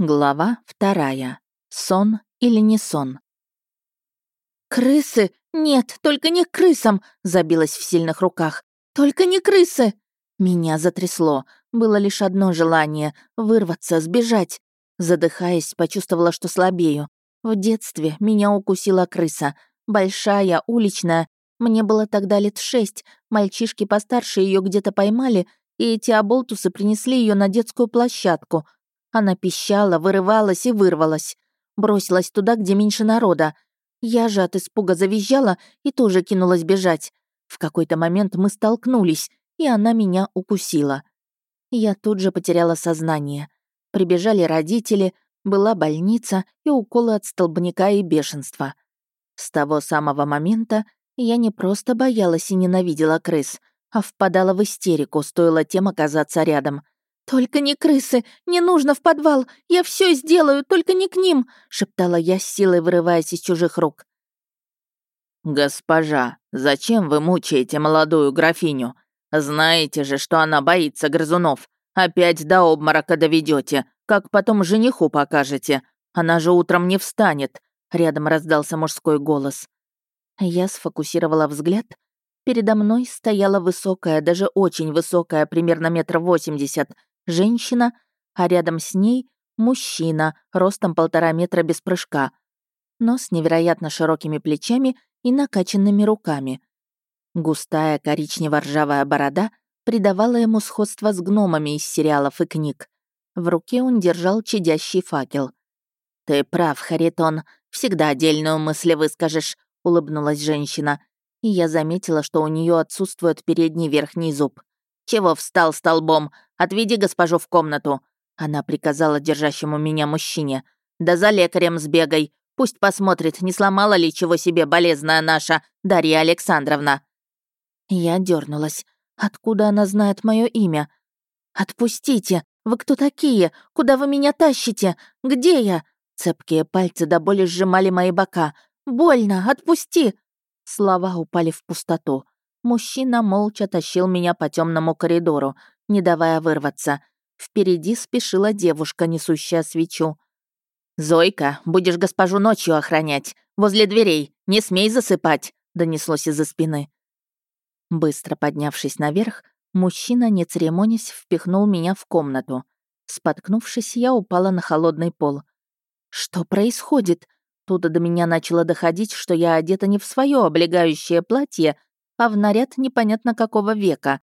Глава вторая. Сон или не сон? «Крысы! Нет, только не крысам!» — забилась в сильных руках. «Только не крысы!» Меня затрясло. Было лишь одно желание — вырваться, сбежать. Задыхаясь, почувствовала, что слабею. В детстве меня укусила крыса. Большая, уличная. Мне было тогда лет шесть. Мальчишки постарше ее где-то поймали, и эти оболтусы принесли ее на детскую площадку — она пищала, вырывалась и вырвалась. Бросилась туда, где меньше народа. Я же от испуга завизжала и тоже кинулась бежать. В какой-то момент мы столкнулись, и она меня укусила. Я тут же потеряла сознание. Прибежали родители, была больница и уколы от столбняка и бешенства. С того самого момента я не просто боялась и ненавидела крыс, а впадала в истерику, стоило тем оказаться рядом — «Только не крысы! Не нужно в подвал! Я все сделаю, только не к ним!» — шептала я с силой, вырываясь из чужих рук. «Госпожа, зачем вы мучаете молодую графиню? Знаете же, что она боится грызунов. Опять до обморока доведете, как потом жениху покажете. Она же утром не встанет», — рядом раздался мужской голос. Я сфокусировала взгляд. Передо мной стояла высокая, даже очень высокая, примерно метр восемьдесят, женщина, а рядом с ней мужчина, ростом полтора метра без прыжка, но с невероятно широкими плечами и накачанными руками. Густая коричнево-ржавая борода придавала ему сходство с гномами из сериалов и книг. В руке он держал чадящий факел. «Ты прав, Харитон, всегда отдельную мысль выскажешь», — улыбнулась женщина. И я заметила, что у нее отсутствует передний верхний зуб. «Чего встал столбом? Отведи госпожу в комнату!» Она приказала держащему меня мужчине. «Да за лекарем сбегай. Пусть посмотрит, не сломала ли чего себе болезная наша Дарья Александровна». Я дернулась. Откуда она знает мое имя? «Отпустите! Вы кто такие? Куда вы меня тащите? Где я?» Цепкие пальцы до боли сжимали мои бока. «Больно! Отпусти!» Слова упали в пустоту. Мужчина молча тащил меня по темному коридору, не давая вырваться. Впереди спешила девушка, несущая свечу. «Зойка, будешь госпожу ночью охранять. Возле дверей. Не смей засыпать», — донеслось из-за спины. Быстро поднявшись наверх, мужчина, не церемонясь, впихнул меня в комнату. Споткнувшись, я упала на холодный пол. «Что происходит?» Тут до меня начало доходить, что я одета не в свое облегающее платье, а в наряд непонятно какого века.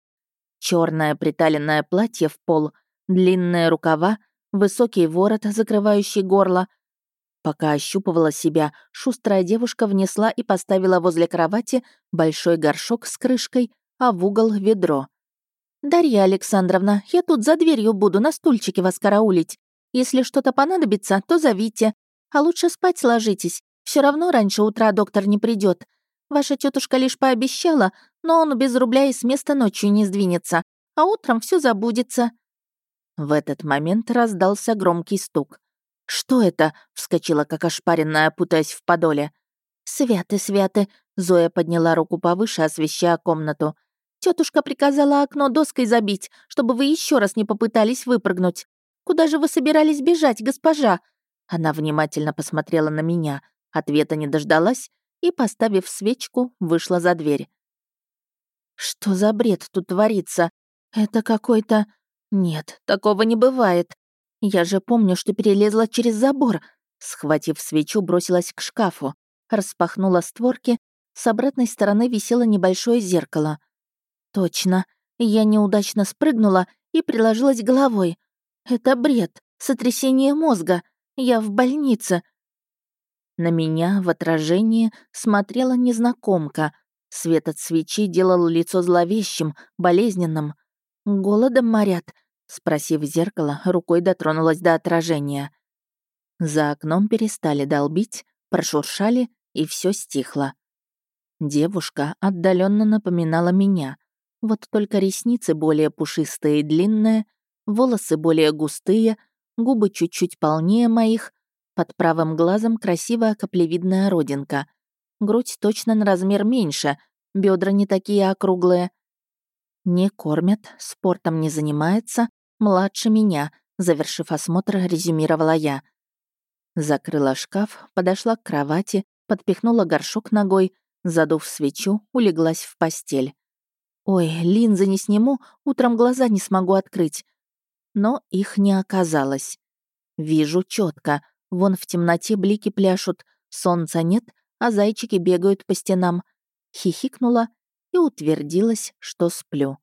Черное приталенное платье в пол, длинные рукава, высокий ворот, закрывающий горло. Пока ощупывала себя, шустрая девушка внесла и поставила возле кровати большой горшок с крышкой, а в угол — ведро. «Дарья Александровна, я тут за дверью буду на стульчике вас караулить. Если что-то понадобится, то зовите. А лучше спать ложитесь. Все равно раньше утра доктор не придет. Ваша тетушка лишь пообещала, но он без рубля и с места ночью не сдвинется, а утром все забудется». В этот момент раздался громкий стук. «Что это?» — вскочила, как ошпаренная, путаясь в подоле. «Святы, святы!» — Зоя подняла руку повыше, освещая комнату. Тетушка приказала окно доской забить, чтобы вы еще раз не попытались выпрыгнуть. Куда же вы собирались бежать, госпожа?» Она внимательно посмотрела на меня, ответа не дождалась и, поставив свечку, вышла за дверь. «Что за бред тут творится? Это какой-то... Нет, такого не бывает. Я же помню, что перелезла через забор». Схватив свечу, бросилась к шкафу, распахнула створки, с обратной стороны висело небольшое зеркало. Точно, я неудачно спрыгнула и приложилась головой. Это бред, сотрясение мозга. Я в больнице, на меня в отражении смотрела незнакомка. Свет от свечи делал лицо зловещим, болезненным. «Голодом морят?» Спросив зеркало, рукой дотронулась до отражения. За окном перестали долбить, прошуршали, и все стихло. Девушка отдаленно напоминала меня. Вот только ресницы более пушистые и длинные, волосы более густые, губы чуть-чуть полнее моих, под правым глазом красивая каплевидная родинка. Грудь точно на размер меньше, бедра не такие округлые. Не кормят, спортом не занимается, младше меня, завершив осмотр, резюмировала я. Закрыла шкаф, подошла к кровати, подпихнула горшок ногой, задув свечу, улеглась в постель. Ой, линзы не сниму, утром глаза не смогу открыть. Но их не оказалось. Вижу четко, вон в темноте блики пляшут, солнца нет, а зайчики бегают по стенам. Хихикнула и утвердилась, что сплю.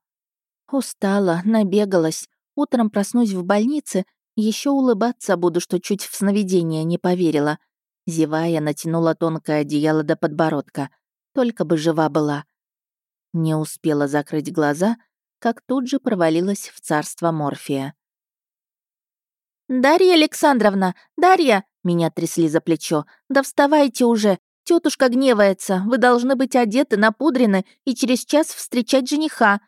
Устала, набегалась. Утром проснусь в больнице, еще улыбаться буду, что чуть в сновидение не поверила. Зевая, натянула тонкое одеяло до подбородка. Только бы жива была. Не успела закрыть глаза, как тут же провалилась в царство Морфия. «Дарья Александровна! Дарья!» Меня трясли за плечо. «Да вставайте уже! Тетушка гневается. Вы должны быть одеты, напудрены и через час встречать жениха».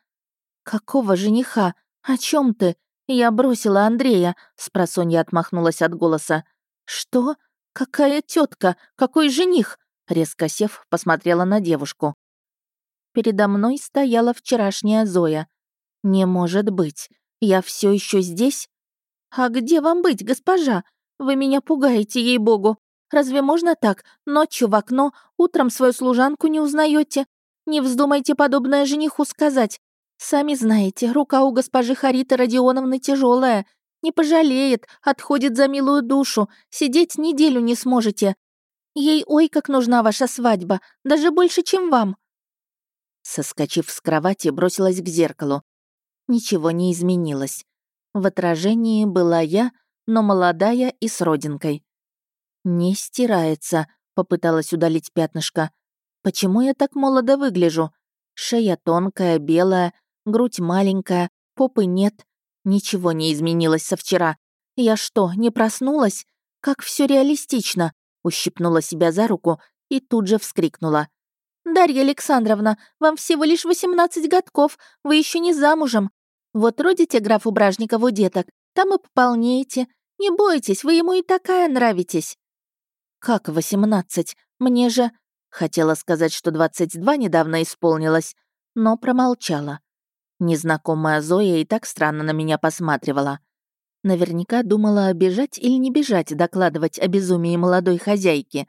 «Какого жениха? О чем ты?» Я бросила Андрея, спросонья отмахнулась от голоса. «Что? Какая тетка? Какой жених?» Резко сев, посмотрела на девушку. Передо мной стояла вчерашняя Зоя. «Не может быть. Я все еще здесь?» «А где вам быть, госпожа? Вы меня пугаете, ей-богу. Разве можно так? Ночью в окно, утром свою служанку не узнаете? Не вздумайте подобное жениху сказать. Сами знаете, рука у госпожи Хариты Родионовны тяжелая. Не пожалеет, отходит за милую душу. Сидеть неделю не сможете. Ей ой, как нужна ваша свадьба, даже больше, чем вам. Соскочив с кровати, бросилась к зеркалу. Ничего не изменилось. В отражении была я, но молодая и с родинкой. «Не стирается», — попыталась удалить пятнышко. «Почему я так молодо выгляжу? Шея тонкая, белая, грудь маленькая, попы нет. Ничего не изменилось со вчера. Я что, не проснулась? Как все реалистично!» Ущипнула себя за руку и тут же вскрикнула. «Дарья Александровна, вам всего лишь 18 годков, вы еще не замужем. Вот родите графу Бражникову деток, там и пополнеете. Не бойтесь, вы ему и такая нравитесь». «Как 18? Мне же...» Хотела сказать, что 22 недавно исполнилось, но промолчала. Незнакомая Зоя и так странно на меня посматривала. Наверняка думала, бежать или не бежать докладывать о безумии молодой хозяйки.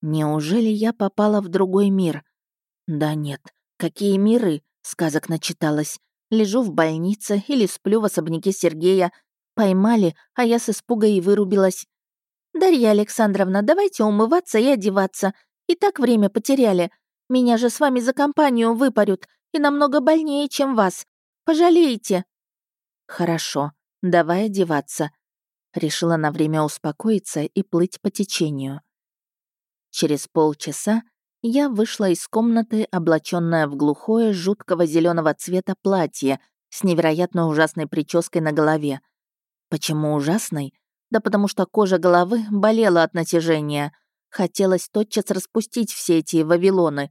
Неужели я попала в другой мир? Да нет, какие миры, сказок начиталась. Лежу в больнице или сплю в особняке Сергея. Поймали, а я с испуга и вырубилась. «Дарья Александровна, давайте умываться и одеваться. И так время потеряли. Меня же с вами за компанию выпарют, и намного больнее, чем вас. Пожалеете». «Хорошо, давай одеваться». Решила на время успокоиться и плыть по течению. Через полчаса я вышла из комнаты, облаченная в глухое, жуткого зеленого цвета платье с невероятно ужасной прической на голове. Почему ужасной? Да потому что кожа головы болела от натяжения. Хотелось тотчас распустить все эти вавилоны.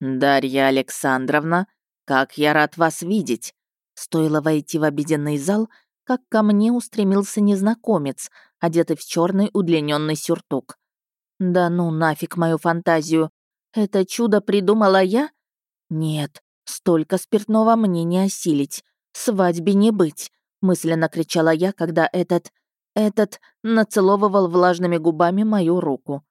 «Дарья Александровна, как я рад вас видеть!» Стоило войти в обеденный зал, как ко мне устремился незнакомец, одетый в черный удлиненный сюртук. Да ну нафиг мою фантазию. Это чудо придумала я? Нет, столько спиртного мне не осилить. Свадьбе не быть, мысленно кричала я, когда этот... этот нацеловывал влажными губами мою руку.